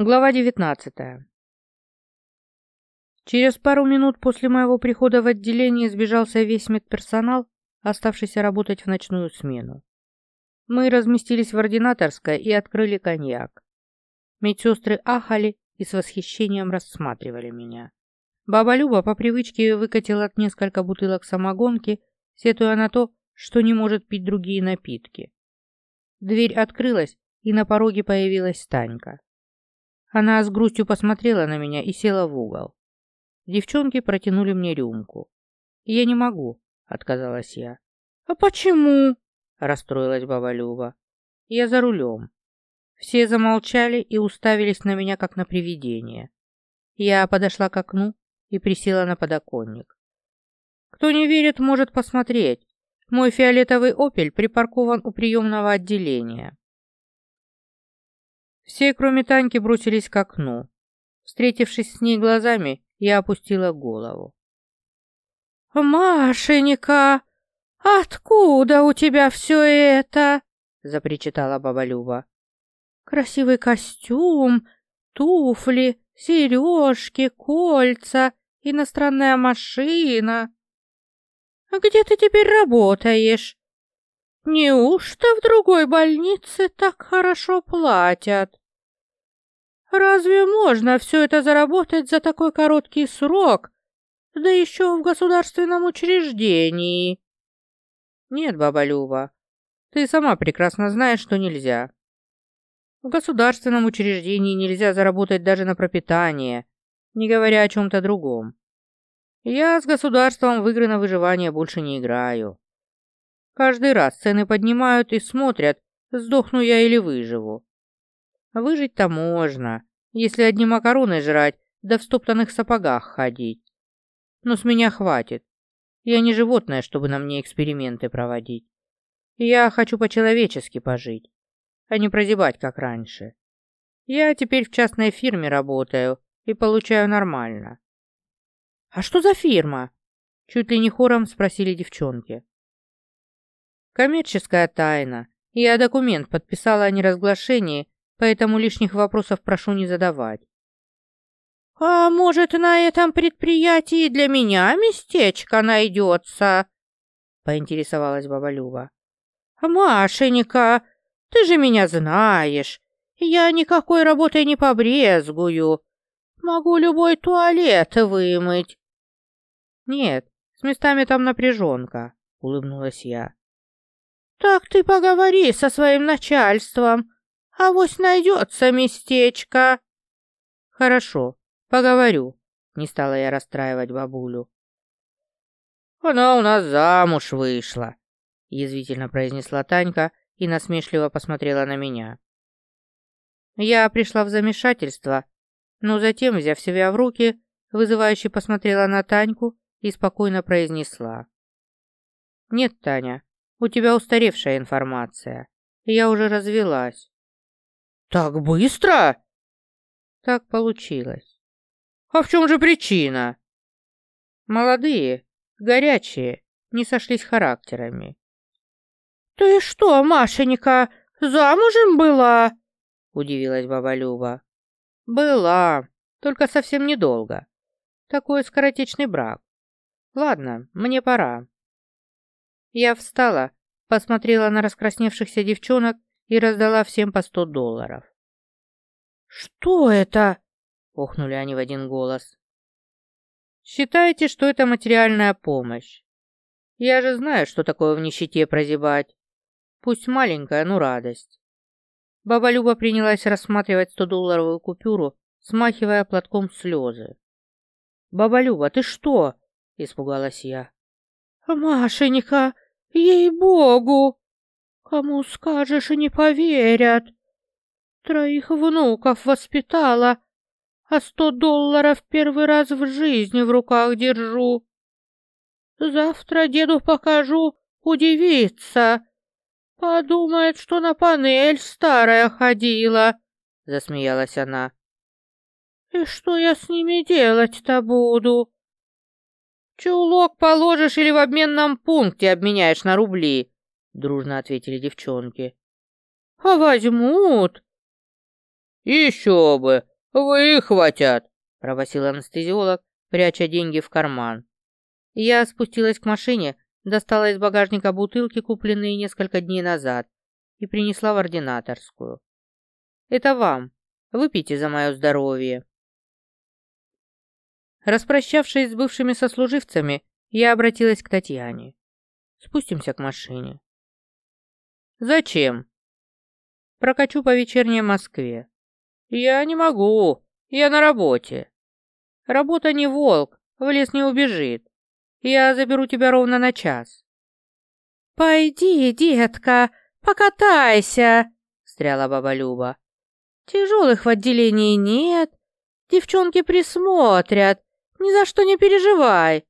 Глава 19. Через пару минут после моего прихода в отделение сбежался весь медперсонал, оставшийся работать в ночную смену. Мы разместились в ординаторской и открыли коньяк. Медсестры ахали и с восхищением рассматривали меня. Баба Люба по привычке выкатила несколько бутылок самогонки, сетуя на то, что не может пить другие напитки. Дверь открылась, и на пороге появилась Танька. Она с грустью посмотрела на меня и села в угол. Девчонки протянули мне рюмку. «Я не могу», — отказалась я. «А почему?» — расстроилась баба Люба. «Я за рулем». Все замолчали и уставились на меня, как на привидение. Я подошла к окну и присела на подоконник. Кто не верит, может посмотреть. Мой фиолетовый «Опель» припаркован у приемного отделения. Все, кроме Таньки, бросились к окну. Встретившись с ней глазами, я опустила голову. «Машенька, откуда у тебя все это?» — запричитала баба Люба. «Красивый костюм, туфли, сережки, кольца, иностранная машина. А где ты теперь работаешь? Неужто в другой больнице так хорошо платят?» Разве можно все это заработать за такой короткий срок, да еще в государственном учреждении? Нет, баба Люба, ты сама прекрасно знаешь, что нельзя. В государственном учреждении нельзя заработать даже на пропитание, не говоря о чем-то другом. Я с государством в игры на выживание больше не играю. Каждый раз цены поднимают и смотрят, сдохну я или выживу. Выжить-то можно, если одни макароны жрать, да в стоптанных сапогах ходить. Но с меня хватит. Я не животное, чтобы на мне эксперименты проводить. Я хочу по-человечески пожить, а не прозябать, как раньше. Я теперь в частной фирме работаю и получаю нормально. «А что за фирма?» Чуть ли не хором спросили девчонки. Коммерческая тайна. Я документ подписала о неразглашении поэтому лишних вопросов прошу не задавать. «А может, на этом предприятии для меня местечко найдется?» — поинтересовалась баба Люба. «Машенька, ты же меня знаешь. Я никакой работой не побрезгую. Могу любой туалет вымыть». «Нет, с местами там напряженка», — улыбнулась я. «Так ты поговори со своим начальством. А вось найдется местечко. Хорошо, поговорю. Не стала я расстраивать бабулю. Она у нас замуж вышла, язвительно произнесла Танька и насмешливо посмотрела на меня. Я пришла в замешательство, но затем, взяв себя в руки, вызывающе посмотрела на Таньку и спокойно произнесла. «Нет, Таня, у тебя устаревшая информация. Я уже развелась. «Так быстро?» «Так получилось». «А в чем же причина?» «Молодые, горячие, не сошлись характерами». «Ты что, Машенька, замужем была?» — удивилась баба Люба. «Была, только совсем недолго. Такой скоротечный брак. Ладно, мне пора». Я встала, посмотрела на раскрасневшихся девчонок и раздала всем по сто долларов. «Что это?» — охнули они в один голос. «Считайте, что это материальная помощь. Я же знаю, что такое в нищете прозябать. Пусть маленькая, но радость». Баба Люба принялась рассматривать стодолларовую купюру, смахивая платком слезы. «Баба Люба, ты что?» — испугалась я. «Машенька, ей-богу!» Кому скажешь и не поверят. Троих внуков воспитала, а сто долларов первый раз в жизни в руках держу. Завтра деду покажу, удивится. Подумает, что на панель старая ходила, — засмеялась она. И что я с ними делать-то буду? Чулок положишь или в обменном пункте обменяешь на рубли, дружно ответили девчонки. А возьмут? Еще бы, «Выхватят!» – пробасил анестезиолог, пряча деньги в карман. Я спустилась к машине, достала из багажника бутылки, купленные несколько дней назад, и принесла в ординаторскую. «Это вам. Выпейте за мое здоровье». Распрощавшись с бывшими сослуживцами, я обратилась к Татьяне. «Спустимся к машине». «Зачем?» «Прокачу по вечерней Москве». «Я не могу. Я на работе». «Работа не волк, в лес не убежит. Я заберу тебя ровно на час». «Пойди, детка, покатайся», — встряла баба Люба. «Тяжелых в отделении нет, девчонки присмотрят, ни за что не переживай.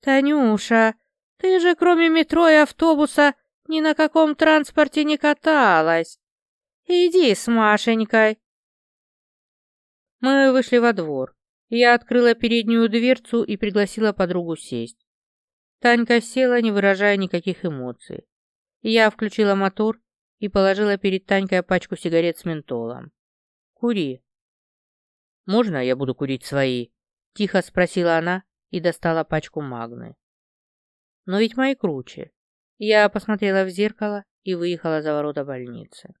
Танюша, ты же кроме метро и автобуса ни на каком транспорте не каталась. Иди с Машенькой». Мы вышли во двор. Я открыла переднюю дверцу и пригласила подругу сесть. Танька села, не выражая никаких эмоций. Я включила мотор и положила перед Танькой пачку сигарет с ментолом. «Кури». «Можно я буду курить свои?» — тихо спросила она и достала пачку магны. «Но ведь мои круче». Я посмотрела в зеркало и выехала за ворота больницы.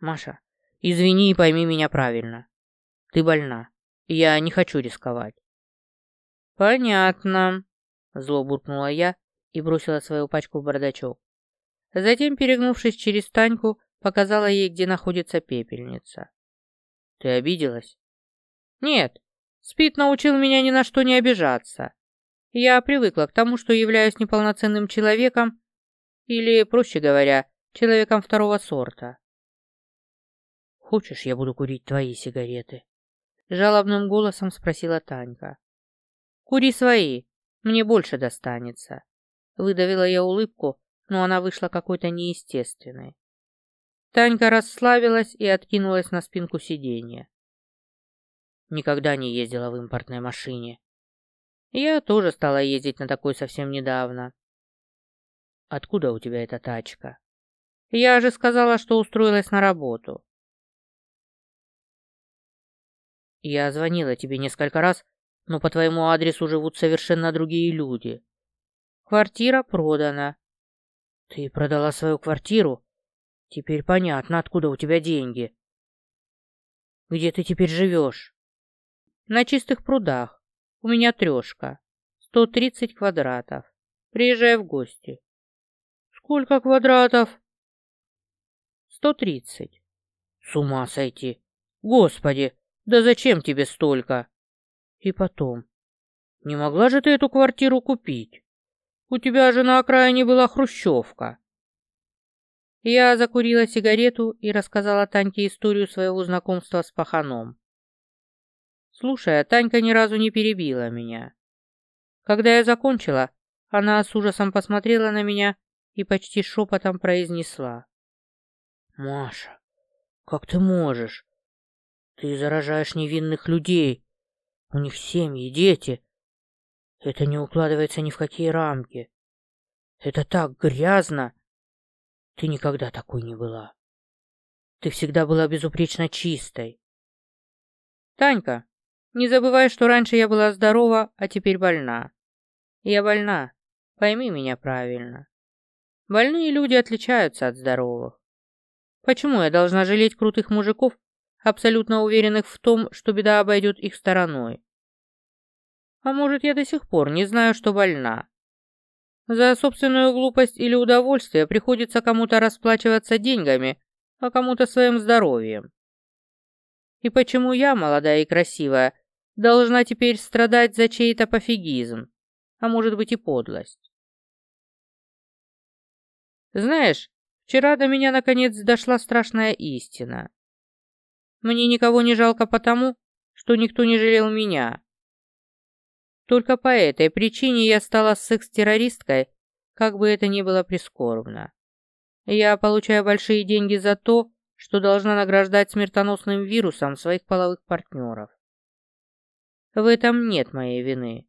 «Маша, извини и пойми меня правильно. Ты больна. Я не хочу рисковать. Понятно. Зло буркнула я и бросила свою пачку в бардачок. Затем, перегнувшись через Таньку, показала ей, где находится пепельница. Ты обиделась? Нет. Спит научил меня ни на что не обижаться. Я привыкла к тому, что являюсь неполноценным человеком, или, проще говоря, человеком второго сорта. Хочешь, я буду курить твои сигареты? Жалобным голосом спросила Танька. «Кури свои, мне больше достанется». Выдавила я улыбку, но она вышла какой-то неестественной. Танька расслабилась и откинулась на спинку сиденья. Никогда не ездила в импортной машине. Я тоже стала ездить на такой совсем недавно. Откуда у тебя эта тачка? Я же сказала, что устроилась на работу. Я звонила тебе несколько раз, но по твоему адресу живут совершенно другие люди. Квартира продана. Ты продала свою квартиру? Теперь понятно, откуда у тебя деньги. Где ты теперь живешь? На чистых прудах. У меня трешка. Сто тридцать квадратов. Приезжай в гости. Сколько квадратов? Сто тридцать. С ума сойти. Господи, да зачем тебе столько? И потом, не могла же ты эту квартиру купить? У тебя же на окраине была хрущевка. Я закурила сигарету и рассказала Таньке историю своего знакомства с паханом. Слушая, Танька ни разу не перебила меня. Когда я закончила, она с ужасом посмотрела на меня и почти шепотом произнесла. «Маша, как ты можешь? Ты заражаешь невинных людей. У них семьи, дети. Это не укладывается ни в какие рамки. Это так грязно. Ты никогда такой не была. Ты всегда была безупречно чистой. Танька, не забывай, что раньше я была здорова, а теперь больна. Я больна. Пойми меня правильно. Больные люди отличаются от здоровых. Почему я должна жалеть крутых мужиков, абсолютно уверенных в том, что беда обойдет их стороной. А может, я до сих пор не знаю, что больна. За собственную глупость или удовольствие приходится кому-то расплачиваться деньгами, а кому-то своим здоровьем. И почему я, молодая и красивая, должна теперь страдать за чей-то пофигизм, а может быть и подлость? Знаешь, вчера до меня наконец дошла страшная истина. Мне никого не жалко потому, что никто не жалел меня. Только по этой причине я стала секс-террористкой, как бы это ни было прискорбно. Я получаю большие деньги за то, что должна награждать смертоносным вирусом своих половых партнеров. В этом нет моей вины.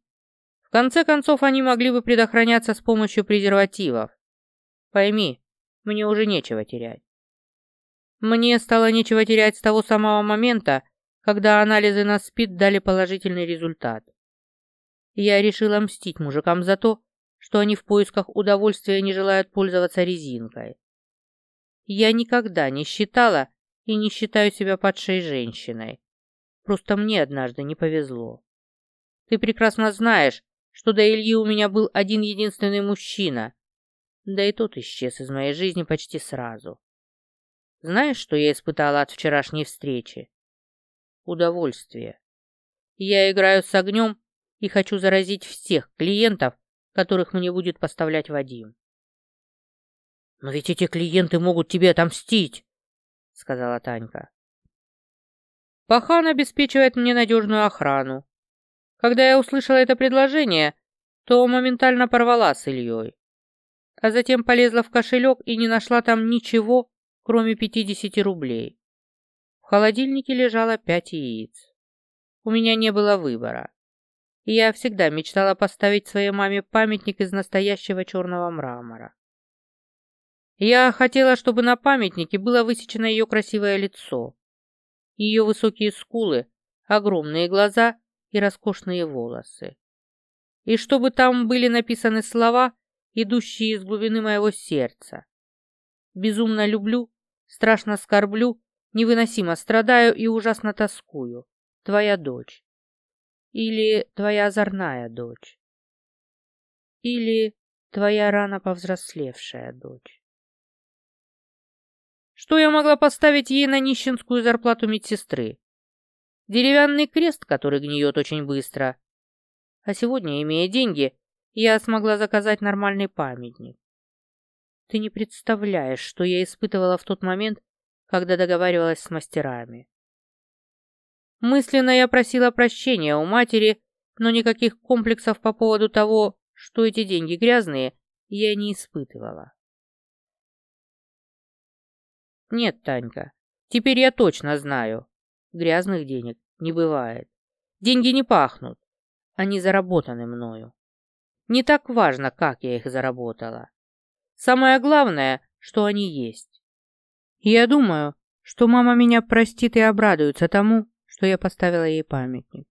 В конце концов, они могли бы предохраняться с помощью презервативов. Пойми, мне уже нечего терять. Мне стало нечего терять с того самого момента, когда анализы на СПИД дали положительный результат. Я решила мстить мужикам за то, что они в поисках удовольствия не желают пользоваться резинкой. Я никогда не считала и не считаю себя падшей женщиной. Просто мне однажды не повезло. Ты прекрасно знаешь, что до Ильи у меня был один единственный мужчина, да и тот исчез из моей жизни почти сразу. Знаешь, что я испытала от вчерашней встречи? Удовольствие. Я играю с огнем и хочу заразить всех клиентов, которых мне будет поставлять Вадим. «Но ведь эти клиенты могут тебе отомстить», — сказала Танька. Пахан обеспечивает мне надежную охрану. Когда я услышала это предложение, то моментально порвала с Ильей, а затем полезла в кошелек и не нашла там ничего, кроме 50 рублей. В холодильнике лежало пять яиц. У меня не было выбора. Я всегда мечтала поставить своей маме памятник из настоящего черного мрамора. Я хотела, чтобы на памятнике было высечено ее красивое лицо, ее высокие скулы, огромные глаза и роскошные волосы. И чтобы там были написаны слова, идущие из глубины моего сердца. Безумно люблю, страшно скорблю, невыносимо страдаю и ужасно тоскую. Твоя дочь. Или твоя озорная дочь. Или твоя рано повзрослевшая дочь. Что я могла поставить ей на нищенскую зарплату медсестры? Деревянный крест, который гниет очень быстро. А сегодня, имея деньги, я смогла заказать нормальный памятник. Ты не представляешь, что я испытывала в тот момент, когда договаривалась с мастерами. Мысленно я просила прощения у матери, но никаких комплексов по поводу того, что эти деньги грязные, я не испытывала. Нет, Танька, теперь я точно знаю. Грязных денег не бывает. Деньги не пахнут. Они заработаны мною. Не так важно, как я их заработала. Самое главное, что они есть. я думаю, что мама меня простит и обрадуется тому, что я поставила ей памятник.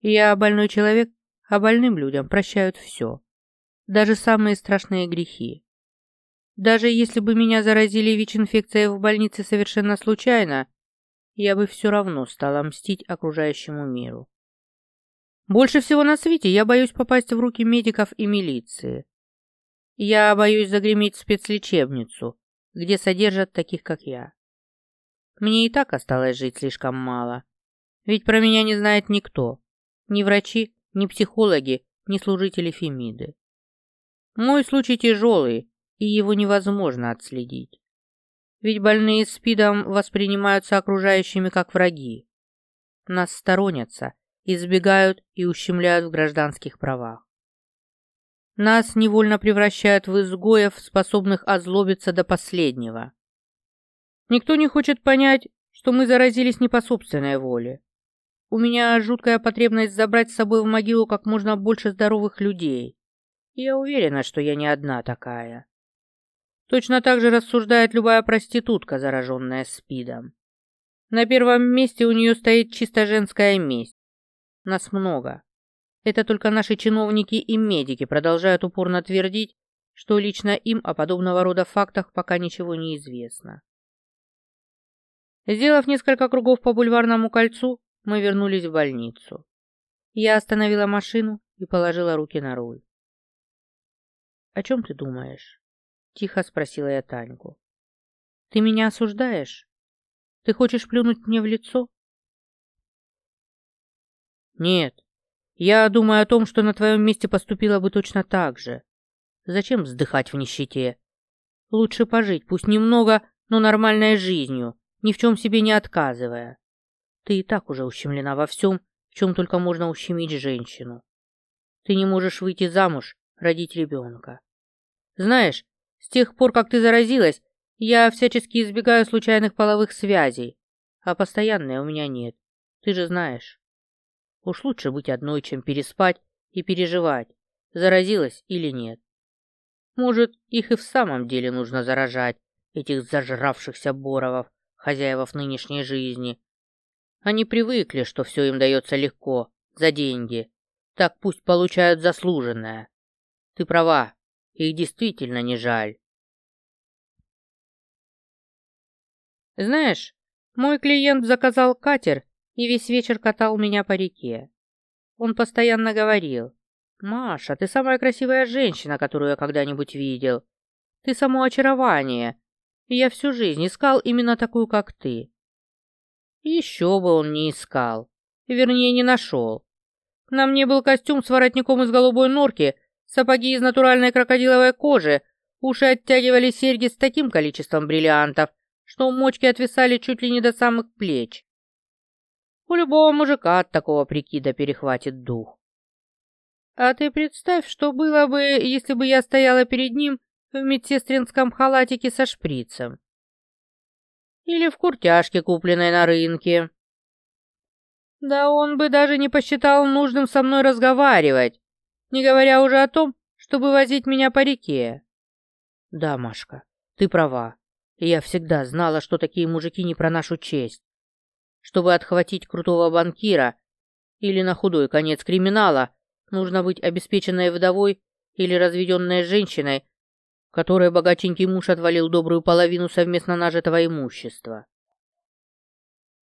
Я больной человек, а больным людям прощают все. Даже самые страшные грехи. Даже если бы меня заразили ВИЧ-инфекцией в больнице совершенно случайно, я бы все равно стала мстить окружающему миру. Больше всего на свете я боюсь попасть в руки медиков и милиции. Я боюсь загреметь в спецлечебницу, где содержат таких, как я. Мне и так осталось жить слишком мало. Ведь про меня не знает никто. Ни врачи, ни психологи, ни служители Фемиды. Мой случай тяжелый, и его невозможно отследить. Ведь больные СПИДом воспринимаются окружающими как враги. Нас сторонятся, избегают и ущемляют в гражданских правах. Нас невольно превращают в изгоев, способных озлобиться до последнего. Никто не хочет понять, что мы заразились не по собственной воле. У меня жуткая потребность забрать с собой в могилу как можно больше здоровых людей. Я уверена, что я не одна такая. Точно так же рассуждает любая проститутка, зараженная СПИДом. На первом месте у нее стоит чисто женская месть. Нас много. Это только наши чиновники и медики продолжают упорно твердить, что лично им о подобного рода фактах пока ничего не известно. Сделав несколько кругов по бульварному кольцу, мы вернулись в больницу. Я остановила машину и положила руки на руль. «О чем ты думаешь?» — тихо спросила я Таньку. «Ты меня осуждаешь? Ты хочешь плюнуть мне в лицо?» «Нет, я думаю о том, что на твоем месте поступила бы точно так же. Зачем вздыхать в нищете? Лучше пожить, пусть немного, но нормальной жизнью, ни в чем себе не отказывая. Ты и так уже ущемлена во всем, в чем только можно ущемить женщину. Ты не можешь выйти замуж, родить ребенка. Знаешь, с тех пор, как ты заразилась, я всячески избегаю случайных половых связей, а постоянной у меня нет. Ты же знаешь. Уж лучше быть одной, чем переспать и переживать, заразилась или нет. Может, их и в самом деле нужно заражать, этих зажравшихся боровов, хозяевов нынешней жизни. Они привыкли, что все им дается легко, за деньги. Так пусть получают заслуженное. Ты права, их действительно не жаль. Знаешь, мой клиент заказал катер и весь вечер катал меня по реке. Он постоянно говорил, «Маша, ты самая красивая женщина, которую я когда-нибудь видел. Ты само очарование, и я всю жизнь искал именно такую, как ты». Еще бы он не искал, вернее, не нашел. На мне был костюм с воротником из голубой норки, сапоги из натуральной крокодиловой кожи, уши оттягивали серьги с таким количеством бриллиантов, что мочки отвисали чуть ли не до самых плеч. У любого мужика от такого прикида перехватит дух. А ты представь, что было бы, если бы я стояла перед ним в медсестринском халатике со шприцем. Или в куртяжке, купленной на рынке. Да он бы даже не посчитал нужным со мной разговаривать, не говоря уже о том, чтобы возить меня по реке. Да, Машка, ты права. Я всегда знала, что такие мужики не про нашу честь. Чтобы отхватить крутого банкира или на худой конец криминала, нужно быть обеспеченной вдовой или разведенной женщиной, которой богатенький муж отвалил добрую половину совместно нажитого имущества.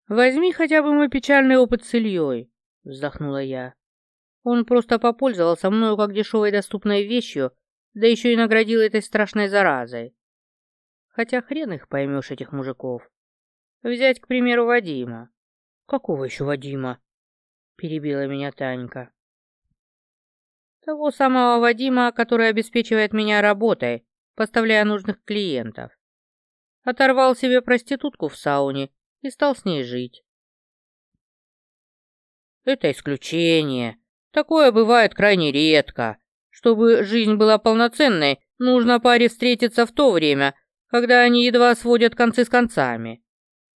«Возьми хотя бы мой печальный опыт с Ильей», — вздохнула я. «Он просто попользовался мною как дешевой доступной вещью, да еще и наградил этой страшной заразой. Хотя хрен их поймешь, этих мужиков. Взять, к примеру, Вадима. Какого еще Вадима? Перебила меня Танька. Того самого Вадима, который обеспечивает меня работой, поставляя нужных клиентов. Оторвал себе проститутку в сауне и стал с ней жить. Это исключение. Такое бывает крайне редко. Чтобы жизнь была полноценной, нужно паре встретиться в то время, когда они едва сводят концы с концами.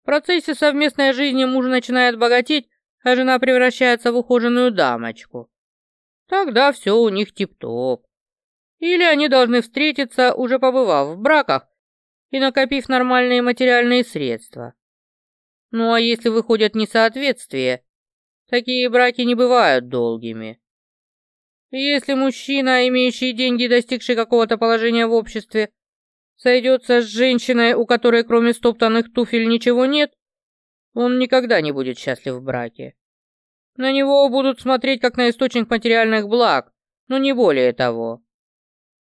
В процессе совместной жизни муж начинает богатеть, а жена превращается в ухоженную дамочку. Тогда все у них тип-топ. Или они должны встретиться, уже побывав в браках и накопив нормальные материальные средства. Ну а если выходят несоответствия, такие браки не бывают долгими. Если мужчина, имеющий деньги достигший какого-то положения в обществе, сойдется с женщиной, у которой кроме стоптанных туфель ничего нет, он никогда не будет счастлив в браке. На него будут смотреть как на источник материальных благ, но не более того.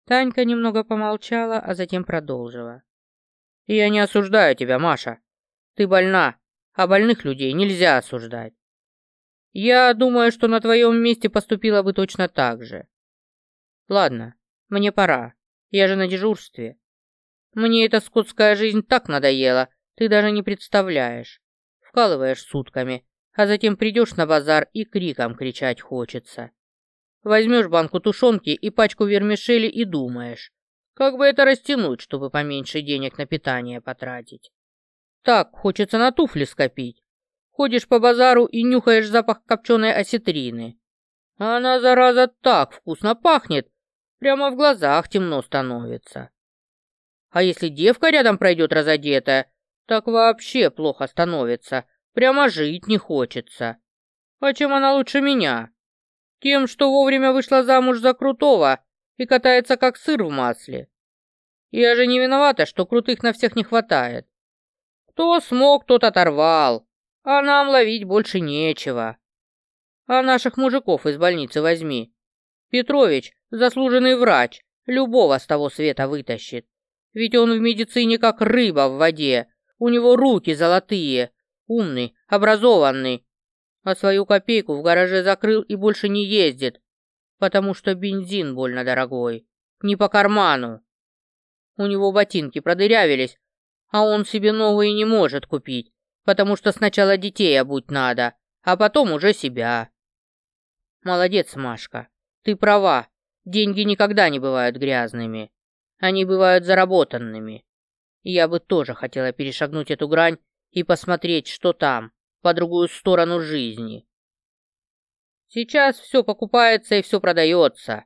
Танька немного помолчала, а затем продолжила. «Я не осуждаю тебя, Маша. Ты больна, а больных людей нельзя осуждать. Я думаю, что на твоем месте поступила бы точно так же. Ладно, мне пора. Я же на дежурстве. Мне эта скотская жизнь так надоела, ты даже не представляешь. Вкалываешь сутками, а затем придешь на базар и криком кричать хочется. Возьмешь банку тушенки и пачку вермишели и думаешь, как бы это растянуть, чтобы поменьше денег на питание потратить. Так, хочется на туфли скопить. Ходишь по базару и нюхаешь запах копченой осетрины. Она, зараза, так вкусно пахнет, прямо в глазах темно становится. А если девка рядом пройдет разодетая, так вообще плохо становится. Прямо жить не хочется. А чем она лучше меня? Тем, что вовремя вышла замуж за крутого и катается как сыр в масле. Я же не виновата, что крутых на всех не хватает. Кто смог, тот оторвал, а нам ловить больше нечего. А наших мужиков из больницы возьми. Петрович, заслуженный врач, любого с того света вытащит. Ведь он в медицине как рыба в воде. У него руки золотые, умный, образованный. А свою копейку в гараже закрыл и больше не ездит, потому что бензин больно дорогой. Не по карману. У него ботинки продырявились, а он себе новые не может купить, потому что сначала детей обуть надо, а потом уже себя. Молодец, Машка. Ты права. Деньги никогда не бывают грязными. Они бывают заработанными. Я бы тоже хотела перешагнуть эту грань и посмотреть, что там, по другую сторону жизни. Сейчас все покупается и все продается.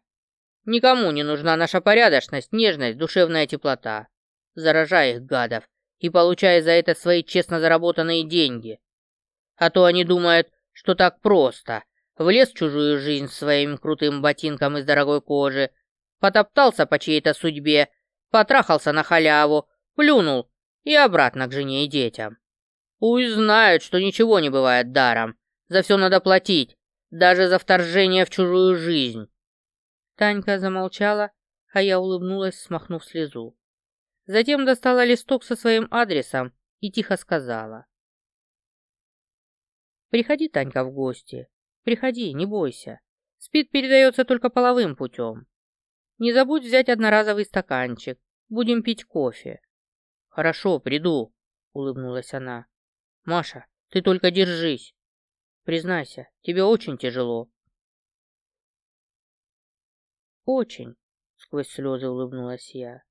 Никому не нужна наша порядочность, нежность, душевная теплота. заражай их, гадов, и получай за это свои честно заработанные деньги. А то они думают, что так просто. Влез в чужую жизнь своим крутым ботинком из дорогой кожи, потоптался по чьей-то судьбе, потрахался на халяву, плюнул и обратно к жене и детям. Пусть знают, что ничего не бывает даром. За все надо платить, даже за вторжение в чужую жизнь. Танька замолчала, а я улыбнулась, смахнув слезу. Затем достала листок со своим адресом и тихо сказала. «Приходи, Танька, в гости. Приходи, не бойся. Спид передается только половым путем. Не забудь взять одноразовый стаканчик. Будем пить кофе». «Хорошо, приду», — улыбнулась она. «Маша, ты только держись. Признайся, тебе очень тяжело». «Очень», — сквозь слезы улыбнулась я.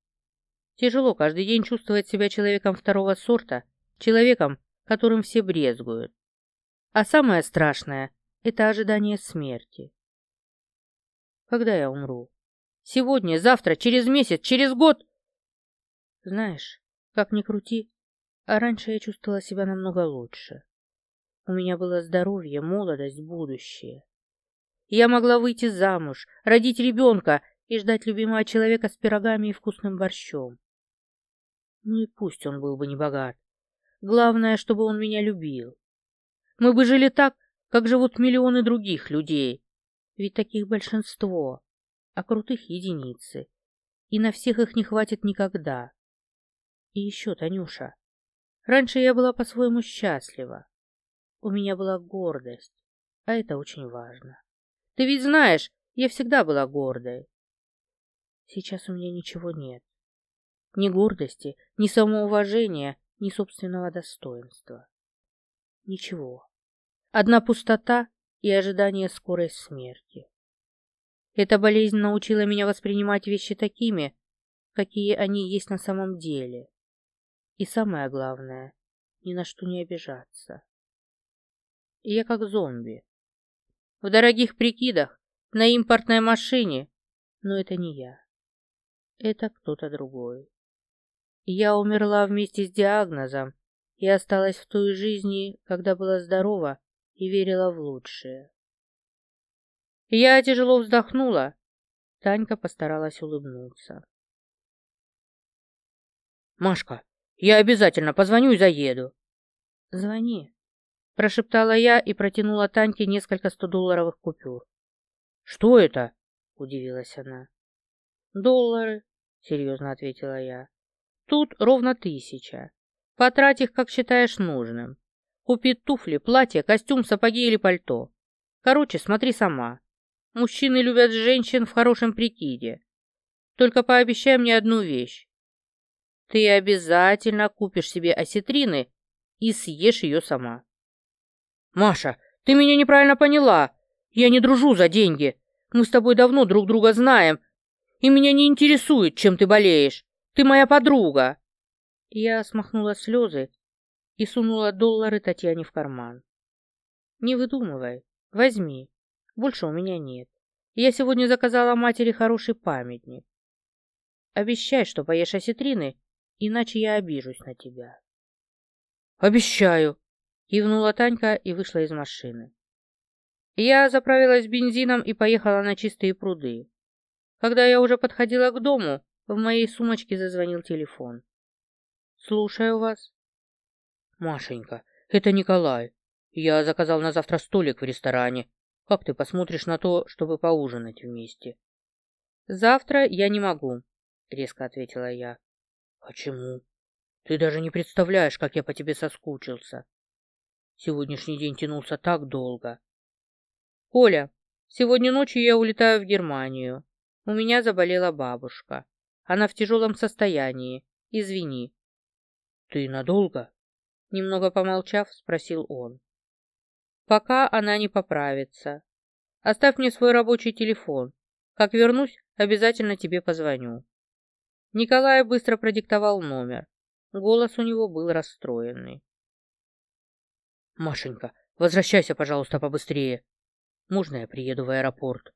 «Тяжело каждый день чувствовать себя человеком второго сорта, человеком, которым все брезгуют. А самое страшное — это ожидание смерти. Когда я умру? Сегодня, завтра, через месяц, через год? Знаешь, как ни крути, а раньше я чувствовала себя намного лучше. У меня было здоровье, молодость, будущее. Я могла выйти замуж, родить ребенка и ждать любимого человека с пирогами и вкусным борщом. Ну и пусть он был бы не богат. Главное, чтобы он меня любил. Мы бы жили так, как живут миллионы других людей. Ведь таких большинство, а крутых единицы. И на всех их не хватит никогда. И еще, Танюша, раньше я была по-своему счастлива. У меня была гордость, а это очень важно. Ты ведь знаешь, я всегда была гордой. Сейчас у меня ничего нет. Ни гордости, ни самоуважения, ни собственного достоинства. Ничего. Одна пустота и ожидание скорой смерти. Эта болезнь научила меня воспринимать вещи такими, какие они есть на самом деле. И самое главное, ни на что не обижаться. Я как зомби. В дорогих прикидах, на импортной машине, но это не я. Это кто-то другой. Я умерла вместе с диагнозом и осталась в той жизни, когда была здорова и верила в лучшее. Я тяжело вздохнула. Танька постаралась улыбнуться. «Машка, я обязательно позвоню и заеду». «Звони», — прошептала я и протянула Таньке несколько стодолларовых купюр. «Что это?» — удивилась она. «Доллары», — серьезно ответила я. «Тут ровно тысяча. Потрать их, как считаешь нужным. Купи туфли, платье, костюм, сапоги или пальто. Короче, смотри сама. Мужчины любят женщин в хорошем прикиде. Только пообещай мне одну вещь. Ты обязательно купишь себе осетрины и съешь ее сама. Маша, ты меня неправильно поняла. Я не дружу за деньги. Мы с тобой давно друг друга знаем. И меня не интересует, чем ты болеешь. Ты моя подруга. Я смахнула слезы и сунула доллары Татьяне в карман. «Не выдумывай. Возьми. Больше у меня нет. Я сегодня заказала матери хороший памятник. Обещай, что поешь осетрины, иначе я обижусь на тебя». «Обещаю!» — кивнула Танька и вышла из машины. Я заправилась бензином и поехала на чистые пруды. Когда я уже подходила к дому, в моей сумочке зазвонил телефон. «Слушаю вас». «Машенька, это Николай. Я заказал на завтра столик в ресторане. Как ты посмотришь на то, чтобы поужинать вместе?» «Завтра я не могу», — резко ответила я. «Почему? Ты даже не представляешь, как я по тебе соскучился. Сегодняшний день тянулся так долго». «Коля, сегодня ночью я улетаю в Германию. У меня заболела бабушка. Она в тяжелом состоянии. Извини». «Ты надолго?» Немного помолчав, спросил он. «Пока она не поправится. Оставь мне свой рабочий телефон. Как вернусь, обязательно тебе позвоню». Николай быстро продиктовал номер. Голос у него был расстроенный. «Машенька, возвращайся, пожалуйста, побыстрее. Можно я приеду в аэропорт?»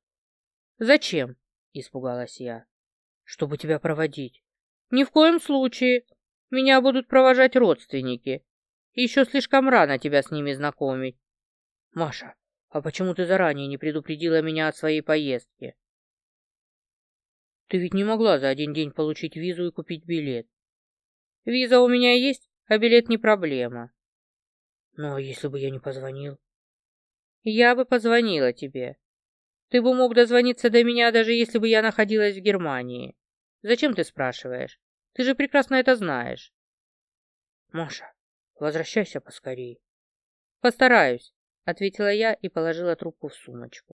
«Зачем?» — испугалась я. «Чтобы тебя проводить. Ни в коем случае. Меня будут провожать родственники. Еще слишком рано тебя с ними знакомить. Маша, а почему ты заранее не предупредила меня о своей поездке? Ты ведь не могла за один день получить визу и купить билет. Виза у меня есть, а билет не проблема. Ну, а если бы я не позвонил? Я бы позвонила тебе. Ты бы мог дозвониться до меня, даже если бы я находилась в Германии. Зачем ты спрашиваешь? Ты же прекрасно это знаешь. Маша, возвращайся поскорей. Постараюсь, ответила я и положила трубку в сумочку.